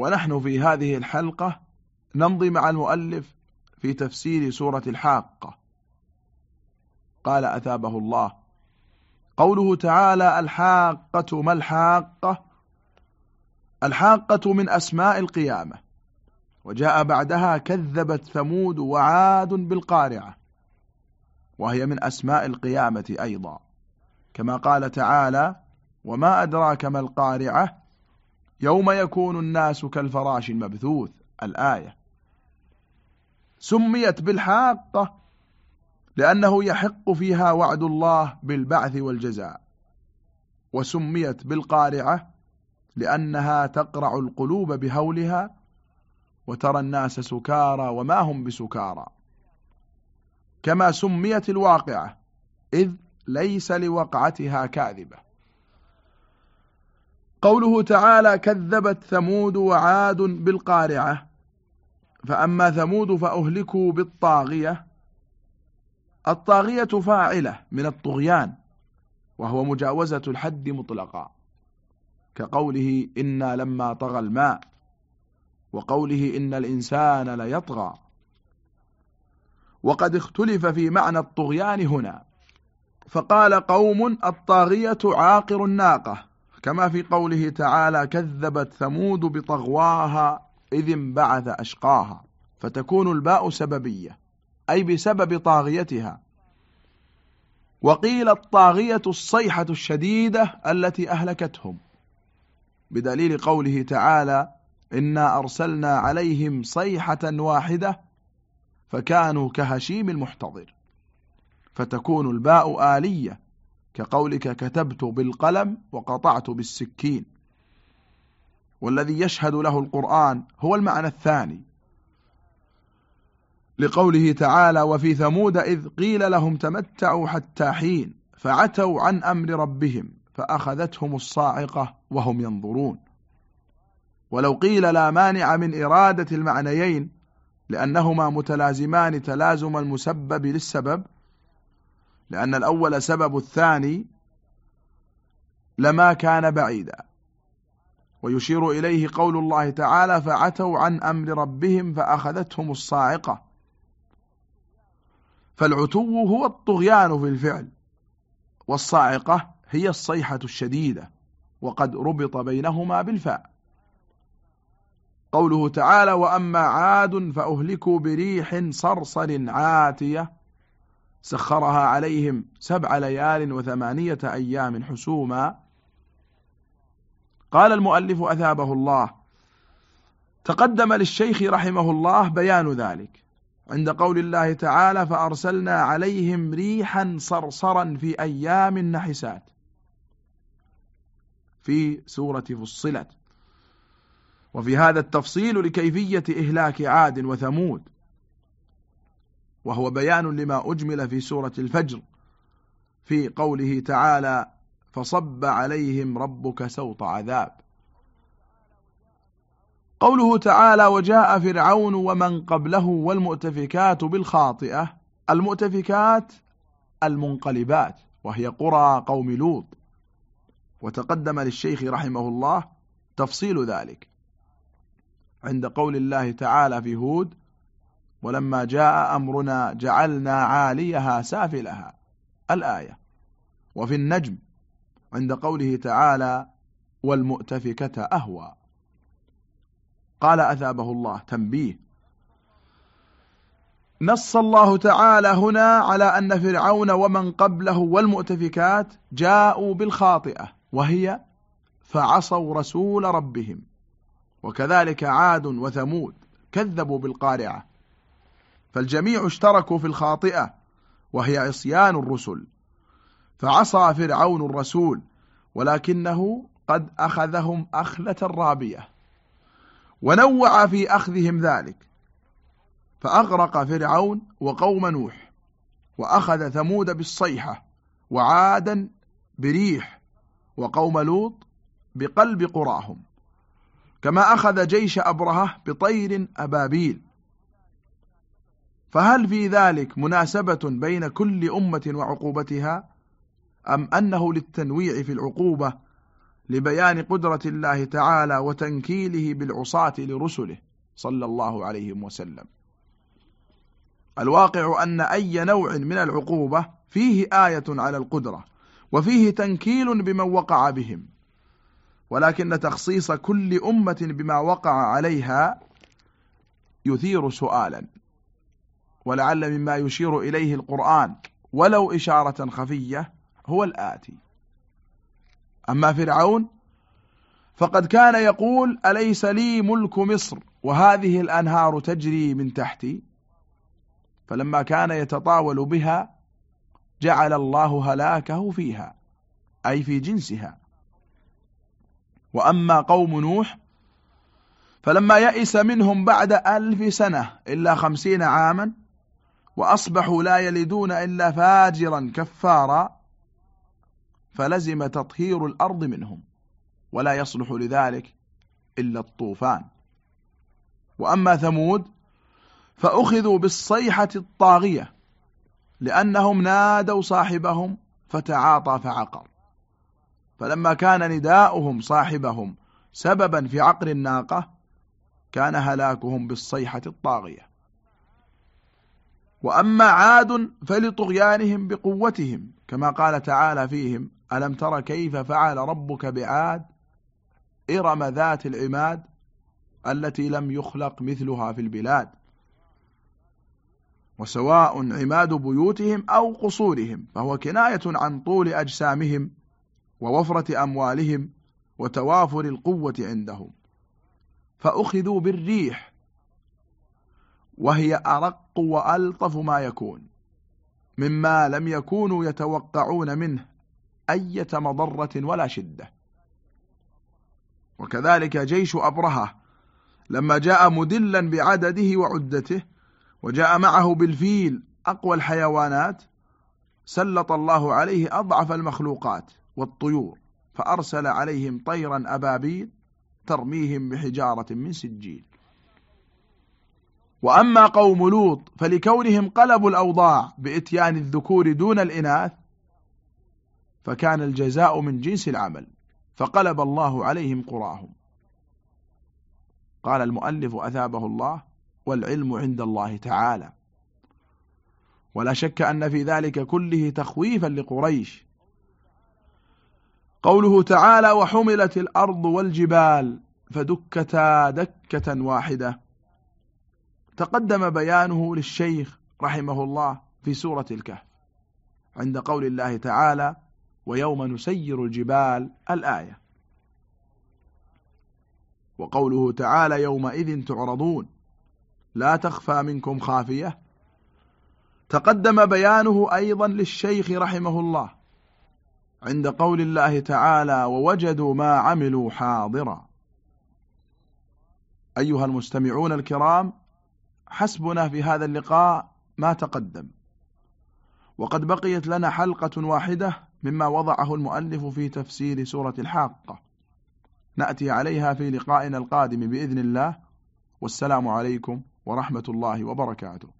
ونحن في هذه الحلقة نمضي مع المؤلف في تفسير سورة الحاقة. قال أثابه الله قوله تعالى الحاقة ما الحاقة؟ الحاقة من أسماء القيامة وجاء بعدها كذبت ثمود وعاد بالقارعة وهي من أسماء القيامة أيضا. كما قال تعالى وما أدراك ما القارعة؟ يوم يكون الناس كالفراش المبثوث الآية. سميت بالحاقة لأنه يحق فيها وعد الله بالبعث والجزاء. وسميت بالقارعة لأنها تقرع القلوب بهولها وترى الناس سكارى وما هم بسكارى. كما سميت الواقعة إذ ليس لوقعتها كاذبة. قوله تعالى كذبت ثمود وعاد بالقارعة. فأما ثمود فأهلكوا بالطاغية. الطاغية فاعلة من الطغيان وهو مجاوزة الحد مطلقا. كقوله إنا لما طغى الماء وقوله إن الإنسان ليطغى. وقد اختلف في معنى الطغيان هنا. فقال قوم الطاغية عاقر الناقة. كما في قوله تعالى كذبت ثمود بطغواها إذ انبعث أشقاها فتكون الباء سببية أي بسبب طاغيتها. وقيل الطاغية الصيحة الشديدة التي أهلكتهم. بدليل قوله تعالى إنا أرسلنا عليهم صيحة واحدة فكانوا كهشيم المحتضر فتكون الباء آلية كقولك كتبت بالقلم وقطعت بالسكين. والذي يشهد له القرآن هو المعنى الثاني. لقوله تعالى وفي ثمود إذ قيل لهم تمتعوا حتى حين فعتوا عن أمر ربهم فأخذتهم الصاعقة وهم ينظرون. ولو قيل لا مانع من إرادة المعنيين لأنهما متلازمان تلازم المسبب للسبب لأن الأول سبب الثاني لما كان بعيدا. ويشير إليه قول الله تعالى فعتوا عن أمر ربهم فأخذتهم الصاعقة فالعتو هو الطغيان في الفعل والصاعقة هي الصيحة الشديدة وقد ربط بينهما بالفاء. قوله تعالى وأما عاد فأهلكوا بريح صرصر عاتية سخرها عليهم سبع ليال وثمانية أيام حسوما. قال المؤلف أثابه الله. تقدم للشيخ رحمه الله بيان ذلك. عند قول الله تعالى فأرسلنا عليهم ريحا صرصرا في أيام نحسات في سورة فصلت. وفي هذا التفصيل لكيفية إهلاك عاد وثمود. وهو بيان لما أجمل في سورة الفجر في قوله تعالى فصب عليهم ربك سوط عذاب. قوله تعالى وجاء فرعون ومن قبله والمؤتفكات بالخاطئة المؤتفكات المنقلبات وهي قرى قوم لوط. وتقدم للشيخ رحمه الله تفصيل ذلك. عند قول الله تعالى في هود ولما جاء أمرنا جعلنا عاليها سافلها الآية. وفي النجم عند قوله تعالى والمؤتفكة أهوى قال أثابه الله تنبيه. نص الله تعالى هنا على أن فرعون ومن قبله والمؤتفكات جاءوا بالخاطئة وهي فعصوا رسول ربهم وكذلك عاد وثمود كذبوا بالقارعة. فالجميع اشتركوا في الخاطئة وهي عصيان الرسل. فعصى فرعون الرسول ولكنه قد أخذهم أخلة رابية. ونوع في أخذهم ذلك. فأغرق فرعون وقوم نوح وأخذ ثمود بالصيحة وعادا بريح وقوم لوط بقلب قراهم. كما أخذ جيش أبرهة بطير أبابيل. فهل في ذلك مناسبة بين كل أمة وعقوبتها؟ أم أنه للتنويع في العقوبة لبيان قدرة الله تعالى وتنكيله بالعصاة لرسله صلى الله عليه وسلم. الواقع أن أي نوع من العقوبة فيه آية على القدرة وفيه تنكيل بمن وقع بهم. ولكن تخصيص كل أمة بما وقع عليها يثير سؤالا. ولعل مما يشير إليه القرآن ولو إشارة خفية هو الآتي. أما فرعون فقد كان يقول أليس لي ملك مصر وهذه الأنهار تجري من تحتي؟ فلما كان يتطاول بها جعل الله هلاكه فيها أي في جنسها. وأما قوم نوح فلما يئس منهم بعد ألف سنة إلا خمسين عاما وأصبحوا لا يلدون إلا فاجرا كفارا فلزم تطهير الأرض منهم ولا يصلح لذلك إلا الطوفان. وأما ثمود فأخذوا بالصيحة الطاغية لأنهم نادوا صاحبهم فتعاطى فعقر. فلما كان نداؤهم صاحبهم سببا في عقر الناقة كان هلاكهم بالصيحة الطاغية. وأما عاد فلطغيانهم بقوتهم كما قال تعالى فيهم ألم تر كيف فعل ربك بعاد؟ إرم ذات العماد التي لم يخلق مثلها في البلاد. وسواء عماد بيوتهم أو قصورهم فهو كناية عن طول أجسامهم ووفرة أموالهم وتوافر القوة عندهم. فأخذوا بالريح وهي أرق وألطف ما يكون مما لم يكونوا يتوقعون منه أية مضرة ولا شدة. وكذلك جيش أبرهة لما جاء مدلا بعدده وعدته وجاء معه بالفيل أقوى الحيوانات سلط الله عليه أضعف المخلوقات والطيور فأرسل عليهم طيرا أبابيل ترميهم بحجارة من سجيل. وأما قوم لوط فلكونهم قلبوا الأوضاع بإتيان الذكور دون الإناث فكان الجزاء من جنس العمل فقلب الله عليهم قراهم. قال المؤلف أثابه الله والعلم عند الله تعالى. ولا شك أن في ذلك كله تخويفا لقريش. قوله تعالى وحملت الأرض والجبال فدكتا دكة واحدة. تقدم بيانه للشيخ رحمه الله في سورة الكهف عند قول الله تعالى ويوم نسير الجبال الآية وقوله تعالى يومئذ تعرضون لا تخفى منكم خافية. تقدم بيانه أيضا للشيخ رحمه الله عند قول الله تعالى ووجدوا ما عملوا حاضرا أيها المستمعون الكرام حسبنا في هذا اللقاء ما تقدم. وقد بقيت لنا حلقة واحدة مما وضعه المؤلف في تفسير سورة الحاقة. نأتي عليها في لقائنا القادم بإذن الله. والسلام عليكم ورحمة الله وبركاته.